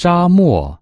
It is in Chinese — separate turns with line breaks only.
沙漠